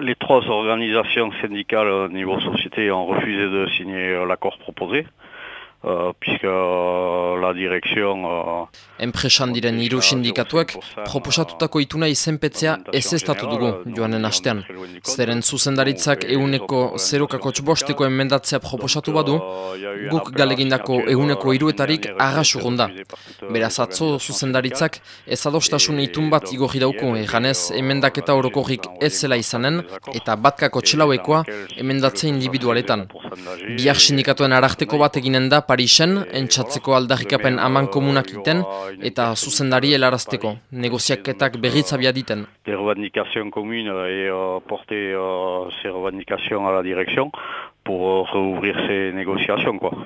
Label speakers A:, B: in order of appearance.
A: les trois organisations syndicales au niveau société ont refusé de signer l'accord proposé. Uh, puisque uh, la dirección... Uh,
B: Enpresan diren hiru sindikatuek proposatutako ituna izenpetzea ez estatu dugu joanen astean. Zeren zuzendaritzak euneko zerokako txbosteko emendatzea proposatu badu, guk galegindako euneko iruetarik agasurunda. Beraz atzo zuzendaritzak ez adostasun itun bat igorri dauko eganez emendaketa orokorrik ez zela izanen eta batkako txelauekoa emendatze individualetan. Biak sindikatuen ararteko bat eginen da Parisen, entzatzeko aldarrikapen aman komunak iten eta zuzendari helarazteko, negoziaketak berritzabia diten.
A: Des revendications communes et uh, porter uh, ces revendications à la direction pour uh, rouvrir ces négociations. Quoi.